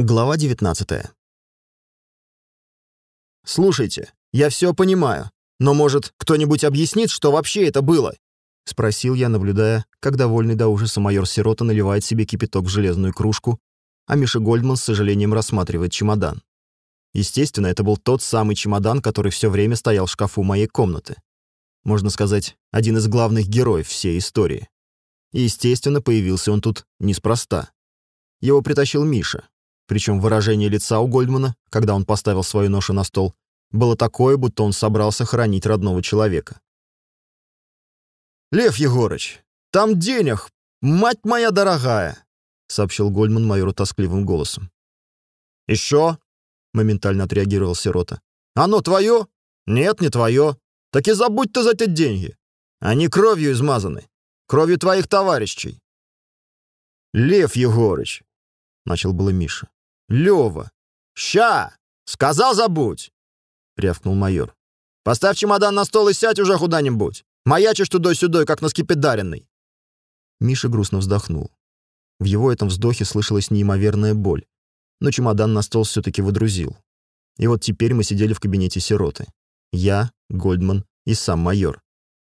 Глава 19 «Слушайте, я все понимаю, но, может, кто-нибудь объяснит, что вообще это было?» — спросил я, наблюдая, как довольный до ужаса майор Сирота наливает себе кипяток в железную кружку, а Миша Гольдман с сожалением рассматривает чемодан. Естественно, это был тот самый чемодан, который все время стоял в шкафу моей комнаты. Можно сказать, один из главных героев всей истории. И, естественно, появился он тут неспроста. Его притащил Миша, причем выражение лица у Гольдмана, когда он поставил свою ношу на стол, было такое, будто он собрался хоронить родного человека. «Лев Егорыч, там денег, мать моя дорогая!» сообщил Гольдман майору тоскливым голосом. «Еще?» — моментально отреагировал Сирота. «Оно твое? Нет, не твое. Так и забудь ты за эти деньги. Они кровью измазаны. Кровью твоих товарищей». «Лев Егорыч!» — начал было Миша. Лёва. «Ща! Сказал забудь!» — рявкнул майор. «Поставь чемодан на стол и сядь уже куда-нибудь. Маячишь тудой-сюдой, как на скипидаренный». Миша грустно вздохнул. В его этом вздохе слышалась неимоверная боль, но чемодан на стол все таки выдрузил. И вот теперь мы сидели в кабинете сироты. Я, Гольдман и сам майор.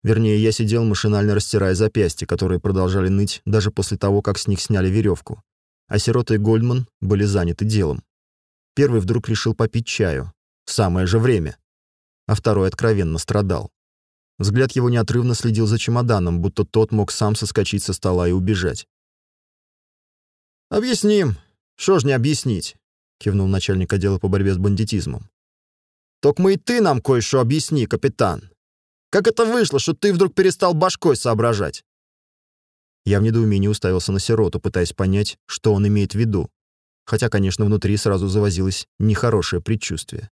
Вернее, я сидел, машинально растирая запястья, которые продолжали ныть даже после того, как с них сняли веревку а Сирота и Гольдман были заняты делом. Первый вдруг решил попить чаю. В самое же время. А второй откровенно страдал. Взгляд его неотрывно следил за чемоданом, будто тот мог сам соскочить со стола и убежать. «Объясним. Что ж не объяснить?» — кивнул начальник отдела по борьбе с бандитизмом. «Только мы и ты нам кое-что объясни, капитан. Как это вышло, что ты вдруг перестал башкой соображать?» Я в недоумении уставился на сироту, пытаясь понять, что он имеет в виду. Хотя, конечно, внутри сразу завозилось нехорошее предчувствие.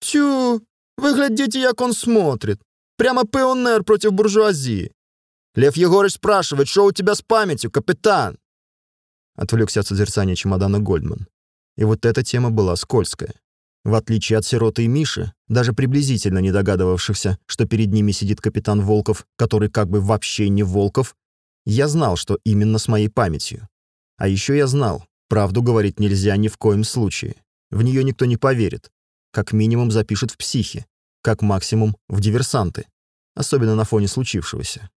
«Тю, вы глядите, як он смотрит. Прямо пионер против буржуазии. Лев Егорыч спрашивает, что у тебя с памятью, капитан?» Отвлекся от созерцания чемодана Гольдман. И вот эта тема была скользкая. В отличие от Сироты и Миши, даже приблизительно не догадывавшихся, что перед ними сидит капитан Волков, который как бы вообще не Волков, я знал, что именно с моей памятью. А еще я знал, правду говорить нельзя ни в коем случае. В нее никто не поверит. Как минимум запишет в психи, как максимум в диверсанты, особенно на фоне случившегося.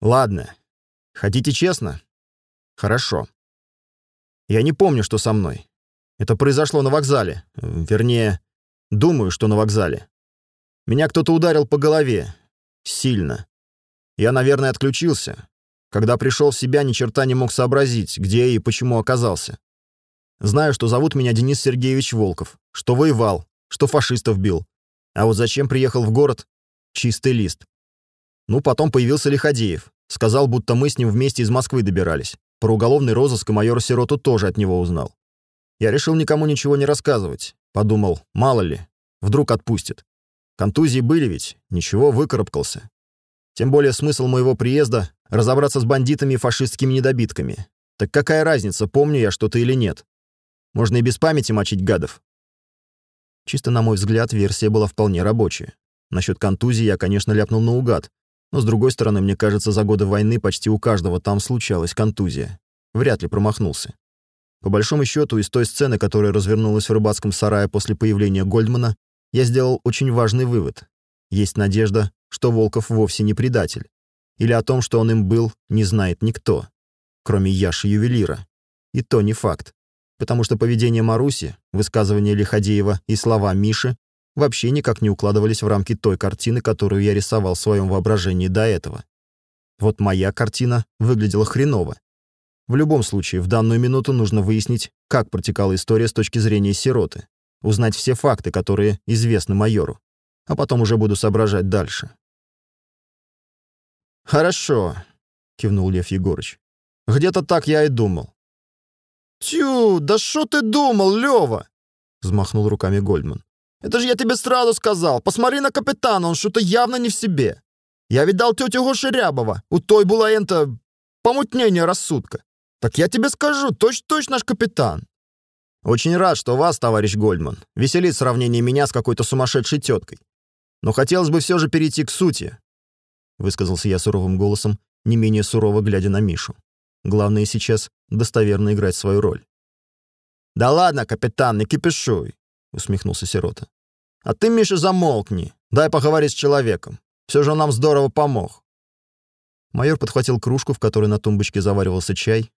Ладно. Хотите честно? Хорошо. Я не помню, что со мной. Это произошло на вокзале. Вернее, думаю, что на вокзале. Меня кто-то ударил по голове. Сильно. Я, наверное, отключился. Когда пришел в себя, ни черта не мог сообразить, где и почему оказался. Знаю, что зовут меня Денис Сергеевич Волков, что воевал, что фашистов бил. А вот зачем приехал в город — чистый лист. Ну, потом появился Лиходеев. Сказал, будто мы с ним вместе из Москвы добирались. Про уголовный розыск и майора Сироту тоже от него узнал. Я решил никому ничего не рассказывать. Подумал, мало ли, вдруг отпустит. Контузии были ведь, ничего, выкарабкался. Тем более смысл моего приезда — разобраться с бандитами и фашистскими недобитками. Так какая разница, помню я что-то или нет? Можно и без памяти мочить гадов. Чисто на мой взгляд, версия была вполне рабочая. Насчет контузии я, конечно, ляпнул наугад, но, с другой стороны, мне кажется, за годы войны почти у каждого там случалась контузия. Вряд ли промахнулся. По большому счету, из той сцены, которая развернулась в рыбацком сарае после появления Гольдмана, я сделал очень важный вывод. Есть надежда, что Волков вовсе не предатель. Или о том, что он им был, не знает никто, кроме Яши-ювелира. И то не факт. Потому что поведение Маруси, высказывания Лиходеева и слова Миши вообще никак не укладывались в рамки той картины, которую я рисовал в своем воображении до этого. Вот моя картина выглядела хреново. В любом случае, в данную минуту нужно выяснить, как протекала история с точки зрения сироты, узнать все факты, которые известны майору, а потом уже буду соображать дальше. «Хорошо», — кивнул Лев Егорыч. «Где-то так я и думал». «Тю, да что ты думал, Лёва?» — взмахнул руками Гольдман. «Это же я тебе сразу сказал. Посмотри на капитана, он что-то явно не в себе. Я видал тетю Гоши Рябова. У той была энто... помутнение рассудка. Так я тебе скажу, точь-точь наш капитан». «Очень рад, что вас, товарищ Гольдман, веселит сравнение меня с какой-то сумасшедшей теткой. Но хотелось бы все же перейти к сути. — высказался я суровым голосом, не менее сурово глядя на Мишу. «Главное сейчас — достоверно играть свою роль». «Да ладно, капитан, не кипишуй», — усмехнулся Сирота. «А ты, Миша, замолкни, дай поговорить с человеком. Все же он нам здорово помог». Майор подхватил кружку, в которой на тумбочке заваривался чай,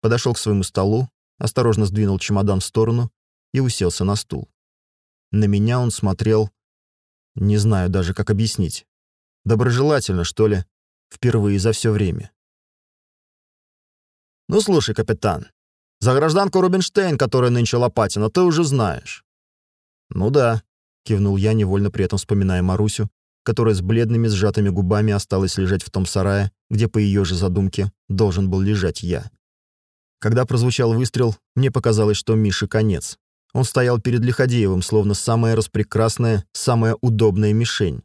подошел к своему столу, осторожно сдвинул чемодан в сторону и уселся на стул. На меня он смотрел, не знаю даже, как объяснить. Доброжелательно, что ли, впервые за все время. «Ну, слушай, капитан, за гражданку Рубинштейн, которая нынче Лопатина, ты уже знаешь». «Ну да», — кивнул я, невольно при этом вспоминая Марусю, которая с бледными сжатыми губами осталась лежать в том сарае, где, по ее же задумке, должен был лежать я. Когда прозвучал выстрел, мне показалось, что Мише конец. Он стоял перед Лиходеевым, словно самая распрекрасная, самая удобная мишень.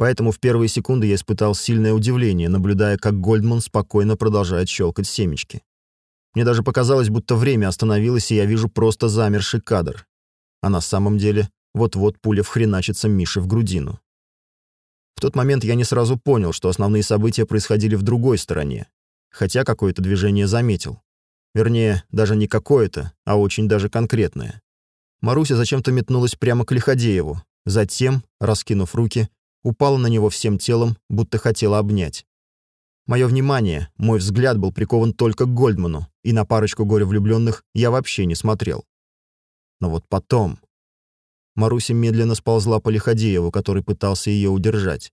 Поэтому в первые секунды я испытал сильное удивление, наблюдая, как Гольдман спокойно продолжает щелкать семечки. Мне даже показалось, будто время остановилось, и я вижу просто замерший кадр. А на самом деле, вот-вот пуля вхреначится Мише в грудину. В тот момент я не сразу понял, что основные события происходили в другой стороне, хотя какое-то движение заметил. Вернее, даже не какое-то, а очень даже конкретное. Маруся зачем-то метнулась прямо к Лиходееву, затем, раскинув руки, упала на него всем телом, будто хотела обнять. Мое внимание, мой взгляд был прикован только к Гольдману, и на парочку горе-влюбленных я вообще не смотрел. Но вот потом... Маруся медленно сползла по Лиходееву, который пытался ее удержать.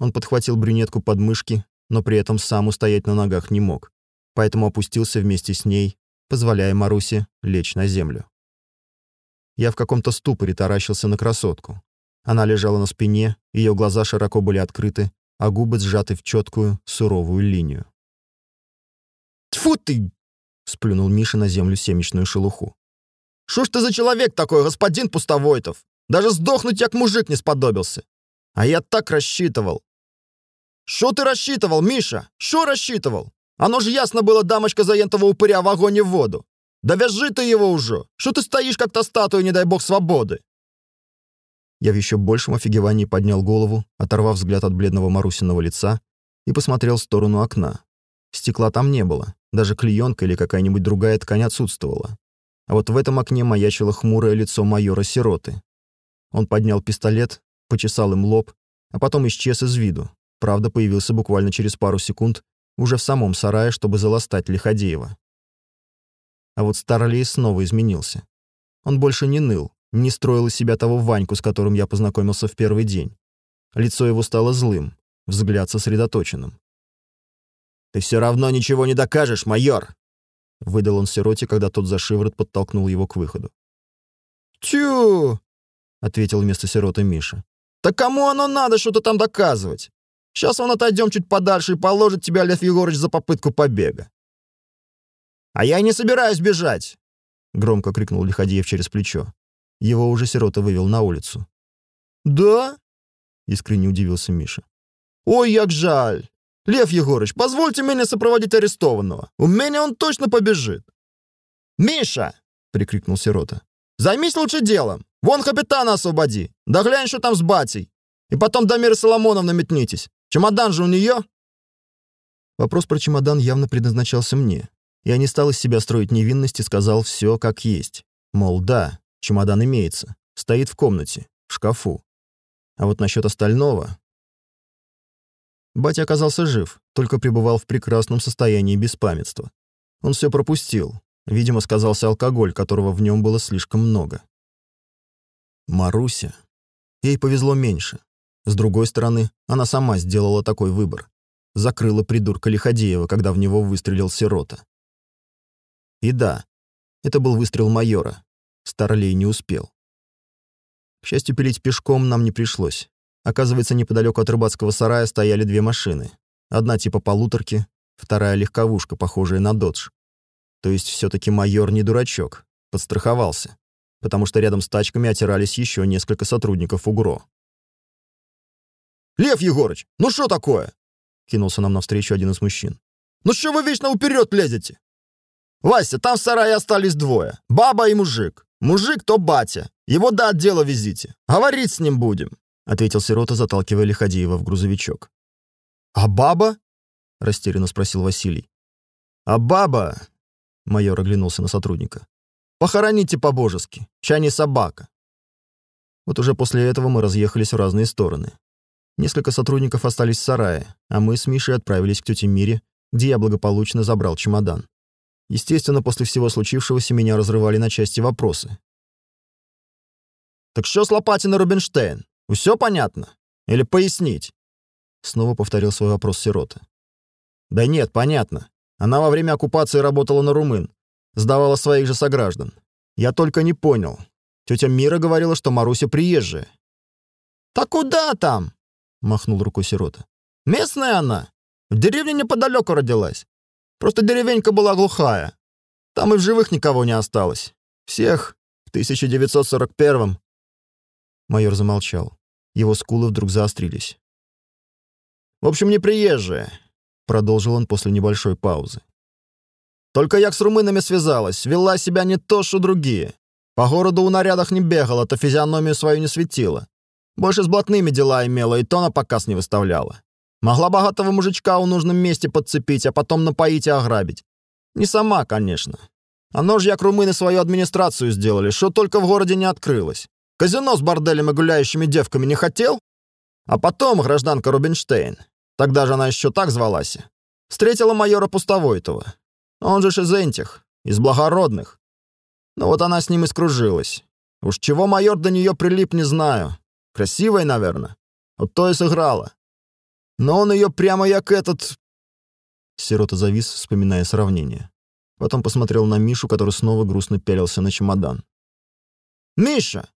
Он подхватил брюнетку под мышки, но при этом сам устоять на ногах не мог, поэтому опустился вместе с ней, позволяя Марусе лечь на землю. Я в каком-то ступоре таращился на красотку. Она лежала на спине, ее глаза широко были открыты, а губы сжаты в четкую, суровую линию. «Тьфу ты!» — сплюнул Миша на землю семечную шелуху. «Шо ж ты за человек такой, господин Пустовойтов? Даже сдохнуть як мужик не сподобился. А я так рассчитывал». «Шо ты рассчитывал, Миша? Шо рассчитывал? Оно же ясно было, дамочка заентого упыря в огонь и в воду. Да вяжи ты его уже! Что ты стоишь, как та статуя, не дай бог, свободы?» Я в еще большем офигевании поднял голову, оторвав взгляд от бледного Марусиного лица и посмотрел в сторону окна. Стекла там не было, даже клеенка или какая-нибудь другая ткань отсутствовала. А вот в этом окне маячило хмурое лицо майора-сироты. Он поднял пистолет, почесал им лоб, а потом исчез из виду. Правда, появился буквально через пару секунд уже в самом сарае, чтобы заластать Лиходеева. А вот Старлей снова изменился. Он больше не ныл, не строил из себя того Ваньку, с которым я познакомился в первый день. Лицо его стало злым, взгляд сосредоточенным. «Ты все равно ничего не докажешь, майор!» Выдал он сироте, когда тот за шиворот подтолкнул его к выходу. «Тю!» — ответил вместо сироты Миша. «Да кому оно надо что-то там доказывать? Сейчас он отойдем чуть подальше и положит тебя, Лев Егорович, за попытку побега». «А я не собираюсь бежать!» — громко крикнул Лиходеев через плечо. Его уже сирота вывел на улицу. «Да?» — искренне удивился Миша. «Ой, як жаль! Лев Егорыч, позвольте мне сопроводить арестованного. У меня он точно побежит!» «Миша!» — прикрикнул сирота. «Займись лучше делом! Вон капитана освободи! Да глянь, что там с батей! И потом до Миры Соломоновны метнитесь! Чемодан же у нее!» Вопрос про чемодан явно предназначался мне. Я не стал из себя строить невинность и сказал все как есть. Мол, да, Чемодан имеется. Стоит в комнате, в шкафу. А вот насчет остального... Батя оказался жив, только пребывал в прекрасном состоянии беспамятства. Он все пропустил. Видимо, сказался алкоголь, которого в нем было слишком много. Маруся. Ей повезло меньше. С другой стороны, она сама сделала такой выбор. Закрыла придурка Лиходеева, когда в него выстрелил сирота. И да, это был выстрел майора, Старлей не успел. К счастью, пилить пешком нам не пришлось. Оказывается, неподалеку от рыбацкого сарая стояли две машины. Одна типа полуторки, вторая легковушка, похожая на додж. То есть все таки майор не дурачок, подстраховался, потому что рядом с тачками отирались еще несколько сотрудников УГРО. «Лев Егорыч, ну что такое?» кинулся нам навстречу один из мужчин. «Ну что вы вечно уперед лезете?» «Вася, там в сарае остались двое, баба и мужик. Мужик то батя. Его до отдела везите. Говорить с ним будем», — ответил Сирота, заталкивая Лиходеева в грузовичок. «А баба?» — растерянно спросил Василий. «А баба?» — майор оглянулся на сотрудника. Похороните по-божески. Не собака. Вот уже после этого мы разъехались в разные стороны. Несколько сотрудников остались в сарае, а мы с Мишей отправились к тете Мире, где я благополучно забрал чемодан. Естественно, после всего случившегося меня разрывали на части вопросы. «Так что с Лопатиной Рубинштейн? Все понятно? Или пояснить?» Снова повторил свой вопрос Сирота. «Да нет, понятно. Она во время оккупации работала на румын, сдавала своих же сограждан. Я только не понял. Тетя Мира говорила, что Маруся приезжая». «Так куда там?» — махнул рукой Сирота. «Местная она. В деревне неподалеку родилась. Просто деревенька была глухая. Там и в живых никого не осталось. Всех в 1941-м». Майор замолчал. Его скулы вдруг заострились. «В общем, не приезжая», — продолжил он после небольшой паузы. «Только я с румынами связалась, вела себя не то, что другие. По городу у нарядах не бегала, то физиономию свою не светила. Больше с блатными дела имела, и то на показ не выставляла. Могла богатого мужичка у нужном месте подцепить, а потом напоить и ограбить. Не сама, конечно. Оно же як румыны свою администрацию сделали, что только в городе не открылось. Казино с борделем и гуляющими девками не хотел? А потом гражданка Рубинштейн, тогда же она еще так звалась, встретила майора Пустовойтова. Он же из этих, из благородных. Ну вот она с ним и скружилась. Уж чего майор до нее прилип, не знаю. Красивая, наверное. Вот то и сыграла. Но он ее прямо як этот...» Сирота завис, вспоминая сравнение. Потом посмотрел на Мишу, который снова грустно пялился на чемодан. «Миша!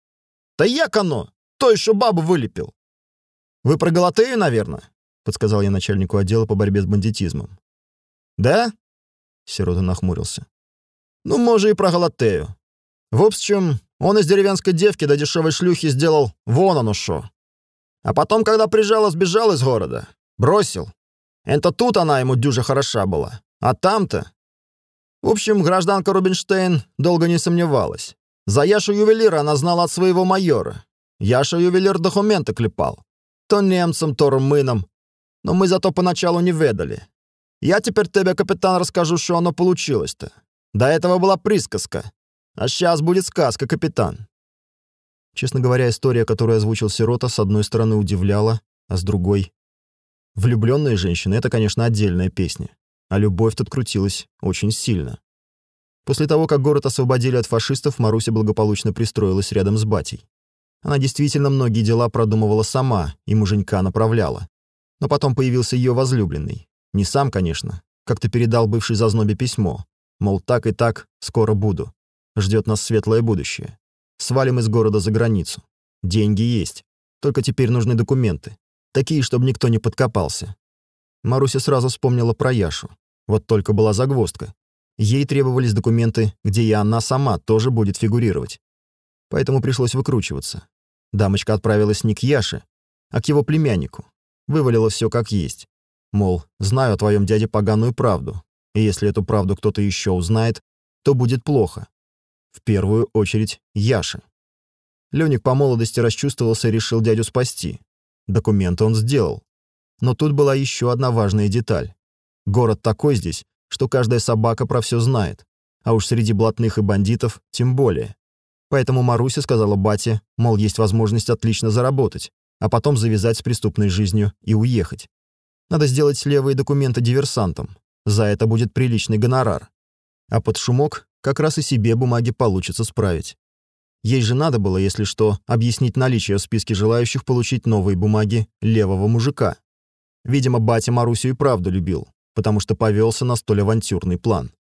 Да як оно? То еще бабу вылепил!» «Вы про Галатею, наверное?» — подсказал я начальнику отдела по борьбе с бандитизмом. «Да?» — Сирота нахмурился. «Ну, может, и про Галатею. В общем, он из деревенской девки до дешевой шлюхи сделал вон оно шо. А потом, когда прижала, сбежал из города. Бросил. Это тут она ему дюжа хороша была. А там-то... В общем, гражданка Рубинштейн долго не сомневалась. За Яшу ювелира она знала от своего майора. Яша ювелир документы клепал. То немцам, то румынам. Но мы зато поначалу не ведали. Я теперь тебе, капитан, расскажу, что оно получилось-то. До этого была присказка. А сейчас будет сказка, капитан. Честно говоря, история, которую озвучил Сирота, с одной стороны удивляла, а с другой... Влюбленные женщины — это, конечно, отдельная песня. А любовь тут крутилась очень сильно. После того, как город освободили от фашистов, Маруся благополучно пристроилась рядом с батей. Она действительно многие дела продумывала сама и муженька направляла. Но потом появился ее возлюбленный. Не сам, конечно. Как-то передал бывший зазнобе письмо. Мол, так и так, скоро буду. Ждет нас светлое будущее. Свалим из города за границу. Деньги есть. Только теперь нужны документы. Такие, чтобы никто не подкопался. Маруся сразу вспомнила про Яшу. Вот только была загвоздка. Ей требовались документы, где и она сама тоже будет фигурировать. Поэтому пришлось выкручиваться. Дамочка отправилась не к Яше, а к его племяннику. Вывалила все как есть. Мол, знаю о твоем дяде поганую правду, и если эту правду кто-то еще узнает, то будет плохо. В первую очередь Яша. Лёник по молодости расчувствовался и решил дядю спасти. Документы он сделал. Но тут была еще одна важная деталь. Город такой здесь, что каждая собака про все знает. А уж среди блатных и бандитов тем более. Поэтому Маруся сказала бате, мол, есть возможность отлично заработать, а потом завязать с преступной жизнью и уехать. Надо сделать левые документы диверсантам. За это будет приличный гонорар. А под шумок как раз и себе бумаги получится справить. Ей же надо было, если что, объяснить наличие в списке желающих получить новые бумаги левого мужика. Видимо, батя Марусю и правду любил, потому что повелся на столь авантюрный план.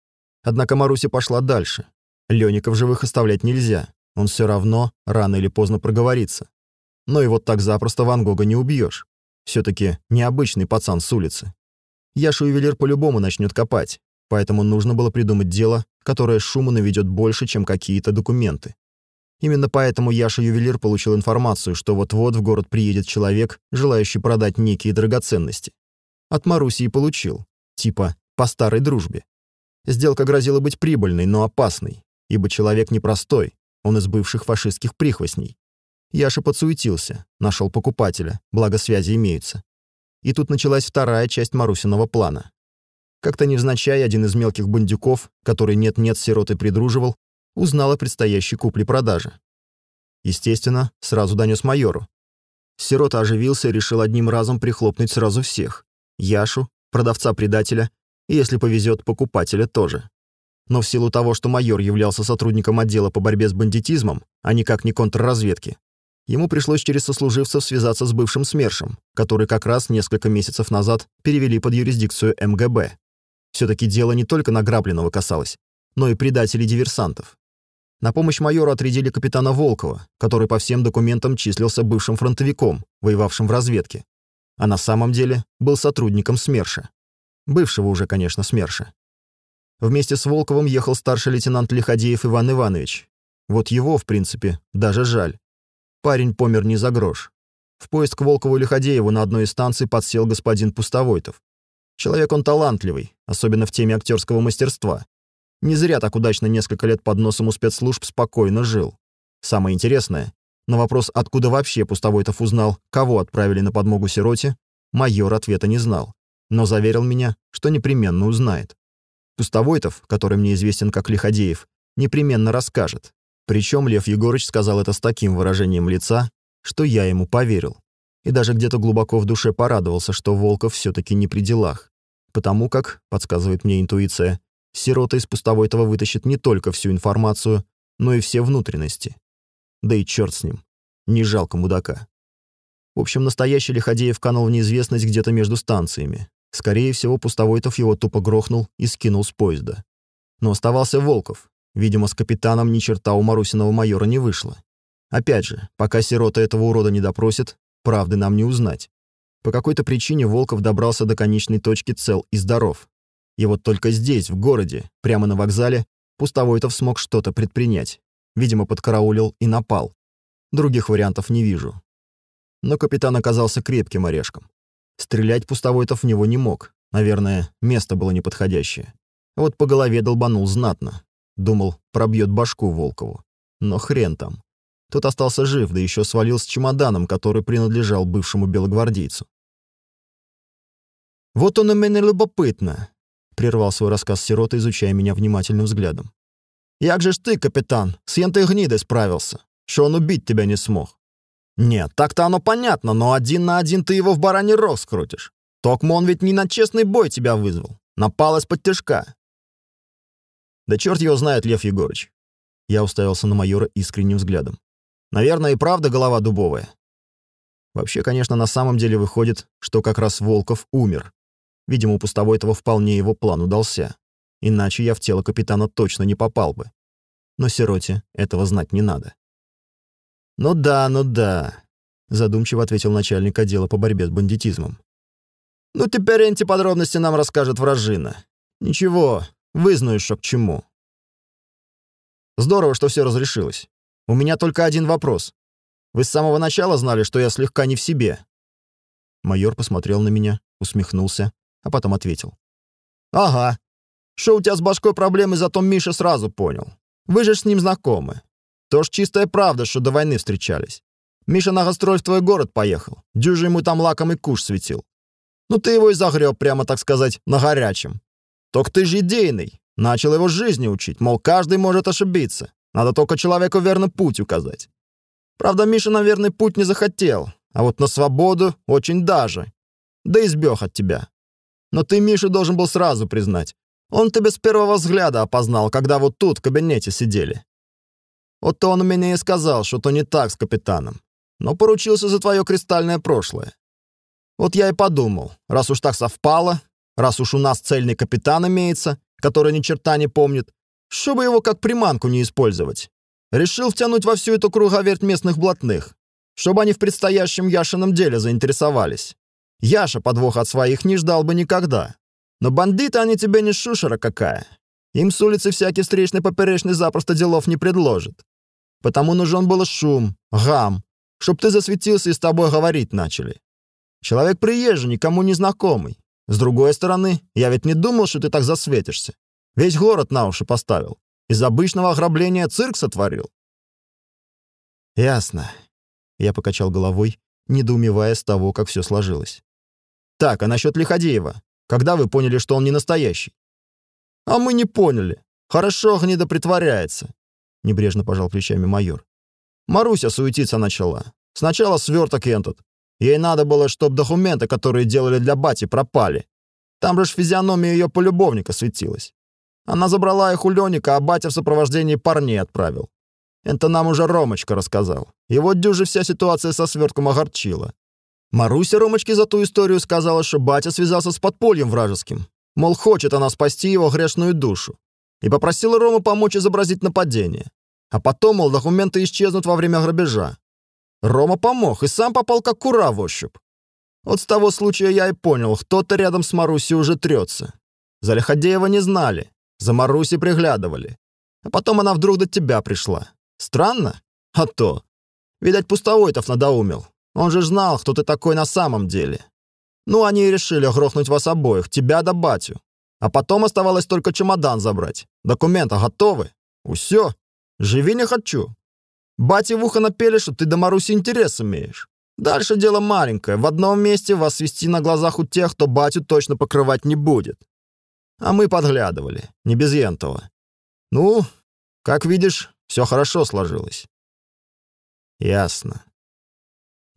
Однако Маруся пошла дальше. Лёника в живых оставлять нельзя, он все равно рано или поздно проговорится. Но и вот так запросто Ван Гога не убьешь. все таки необычный пацан с улицы. Яшу ювелир по-любому начнет копать, поэтому нужно было придумать дело, которое шума наведет больше, чем какие-то документы. Именно поэтому Яша-ювелир получил информацию, что вот-вот в город приедет человек, желающий продать некие драгоценности. От Маруси и получил. Типа, по старой дружбе. Сделка грозила быть прибыльной, но опасной, ибо человек непростой, он из бывших фашистских прихвостней. Яша подсуетился, нашел покупателя, благо связи имеются. И тут началась вторая часть Марусиного плана. Как-то невзначай один из мелких бандюков, который нет-нет с сиротой придруживал, узнал о предстоящей купле-продаже. Естественно, сразу донес майору. Сирота оживился и решил одним разом прихлопнуть сразу всех. Яшу, продавца-предателя и, если повезет, покупателя тоже. Но в силу того, что майор являлся сотрудником отдела по борьбе с бандитизмом, а никак не контрразведки, ему пришлось через сослуживцев связаться с бывшим СМЕРШем, который как раз несколько месяцев назад перевели под юрисдикцию МГБ. Все-таки дело не только награбленного касалось, но и предателей-диверсантов. На помощь майору отрядили капитана Волкова, который по всем документам числился бывшим фронтовиком, воевавшим в разведке, а на самом деле был сотрудником СМЕРШа. Бывшего уже, конечно, СМЕРШа. Вместе с Волковым ехал старший лейтенант Лиходеев Иван Иванович. Вот его, в принципе, даже жаль. Парень помер не за грош. В поезд к Волкову Лиходееву на одной из станций подсел господин Пустовойтов. Человек он талантливый, особенно в теме актерского мастерства. Не зря так удачно несколько лет под носом у спецслужб спокойно жил. Самое интересное, на вопрос, откуда вообще Пустовойтов узнал, кого отправили на подмогу сироте, майор ответа не знал, но заверил меня, что непременно узнает. Пустовойтов, который мне известен как Лиходеев, непременно расскажет. Причем Лев Егорыч сказал это с таким выражением лица, что я ему поверил. И даже где-то глубоко в душе порадовался, что Волков все таки не при делах. Потому как, подсказывает мне интуиция, Сирота из пустовой-того вытащит не только всю информацию, но и все внутренности. Да и черт с ним. Не жалко мудака. В общем, настоящий Лиходеев канул в неизвестность где-то между станциями. Скорее всего, Пустовойтов его тупо грохнул и скинул с поезда. Но оставался Волков. Видимо, с капитаном ни черта у Марусиного майора не вышло. Опять же, пока сирота этого урода не допросит, правды нам не узнать. По какой-то причине Волков добрался до конечной точки цел и здоров. И вот только здесь, в городе, прямо на вокзале, Пустовойтов смог что-то предпринять. Видимо, подкараулил и напал. Других вариантов не вижу. Но капитан оказался крепким орешком. Стрелять Пустовойтов в него не мог. Наверное, место было неподходящее. Вот по голове долбанул знатно. Думал, пробьет башку Волкову. Но хрен там. Тот остался жив, да еще свалил с чемоданом, который принадлежал бывшему белогвардейцу. «Вот он и мене любопытно прервал свой рассказ сирота, изучая меня внимательным взглядом. «Як же ж ты, капитан, с янтой гнидой справился, что он убить тебя не смог?» «Нет, так-то оно понятно, но один на один ты его в бараний рог скрутишь. Токмо он ведь не на честный бой тебя вызвал, напал из-под тяжка». «Да черт его знает, Лев Егорыч». Я уставился на майора искренним взглядом. «Наверное, и правда голова дубовая». Вообще, конечно, на самом деле выходит, что как раз Волков умер, Видимо, у Пустовойтова вполне его план удался. Иначе я в тело капитана точно не попал бы. Но Сироте этого знать не надо. «Ну да, ну да», — задумчиво ответил начальник отдела по борьбе с бандитизмом. «Ну теперь эти подробности нам расскажет вражина. Ничего, вызнаю, что к чему». «Здорово, что все разрешилось. У меня только один вопрос. Вы с самого начала знали, что я слегка не в себе?» Майор посмотрел на меня, усмехнулся, а потом ответил. «Ага. Что у тебя с башкой проблемы, зато Миша сразу понял. Вы же с ним знакомы. То ж чистая правда, что до войны встречались. Миша на гастроль в твой город поехал. Дюжи ему там лакомый куш светил. Ну ты его и загреб, прямо так сказать, на горячем. Только ты же идейный. Начал его жизни учить, мол, каждый может ошибиться. Надо только человеку верный путь указать. Правда, Миша на верный путь не захотел, а вот на свободу очень даже. Да избег от тебя. Но ты Мишу должен был сразу признать. Он тебя с первого взгляда опознал, когда вот тут, в кабинете сидели. Вот то он мне и сказал, что то не так с капитаном. Но поручился за твое кристальное прошлое. Вот я и подумал, раз уж так совпало, раз уж у нас цельный капитан имеется, который ни черта не помнит, чтобы его как приманку не использовать. Решил втянуть во всю эту круговерть местных блатных, чтобы они в предстоящем Яшином деле заинтересовались. Яша подвох от своих не ждал бы никогда. Но бандиты они тебе не шушера какая. Им с улицы всякий встречный поперечный запросто делов не предложит. Потому нужен был шум, гам, чтоб ты засветился и с тобой говорить начали. Человек приезжий, никому не знакомый. С другой стороны, я ведь не думал, что ты так засветишься. Весь город на уши поставил. Из обычного ограбления цирк сотворил. Ясно. Я покачал головой, недоумевая с того, как все сложилось. Так, а насчет Лиходеева? Когда вы поняли, что он не настоящий? А мы не поняли. Хорошо гнида притворяется. — небрежно пожал плечами майор. «Маруся суетиться начала. Сначала сверток этот. Ей надо было, чтобы документы, которые делали для бати, пропали. Там же физиономия ее полюбовника светилась. Она забрала их у Леника, а батя в сопровождении парней отправил. Это нам уже Ромочка рассказал. Его дюже вся ситуация со свертком огорчила. Маруся Ромочке за ту историю сказала, что батя связался с подпольем вражеским. Мол, хочет она спасти его грешную душу. И попросила Рому помочь изобразить нападение. А потом, мол, документы исчезнут во время грабежа. Рома помог и сам попал как кура в ощупь. Вот с того случая я и понял, кто-то рядом с Марусей уже трется. За Лиходеева не знали, за Марусей приглядывали. А потом она вдруг до тебя пришла. Странно? А то. Видать, Пустовойтов надоумил. Он же знал, кто ты такой на самом деле. Ну, они и решили грохнуть вас обоих, тебя да батю. А потом оставалось только чемодан забрать. Документы готовы. Усё. Живи не хочу. Бате в ухо напели, что ты до Маруси интерес имеешь. Дальше дело маленькое. В одном месте вас свести на глазах у тех, кто батю точно покрывать не будет. А мы подглядывали. Не без ентова. Ну, как видишь, все хорошо сложилось. Ясно.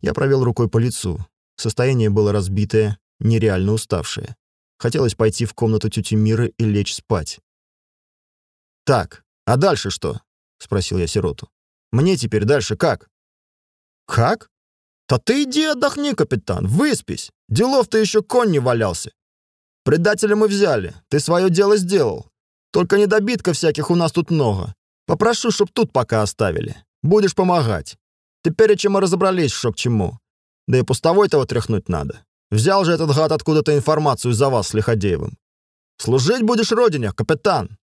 Я провел рукой по лицу. Состояние было разбитое, нереально уставшее. Хотелось пойти в комнату тети Миры и лечь спать. «Так, а дальше что?» — спросил я сироту. Мне теперь дальше как?» «Как? Да ты иди отдохни, капитан, выспись. Делов-то еще конь не валялся. Предателя мы взяли, ты свое дело сделал. Только недобитков всяких у нас тут много. Попрошу, чтоб тут пока оставили. Будешь помогать. Теперь чем мы разобрались, что к чему. Да и пустовой того тряхнуть надо. Взял же этот гад откуда-то информацию за вас с Лиходеевым. Служить будешь родине, капитан.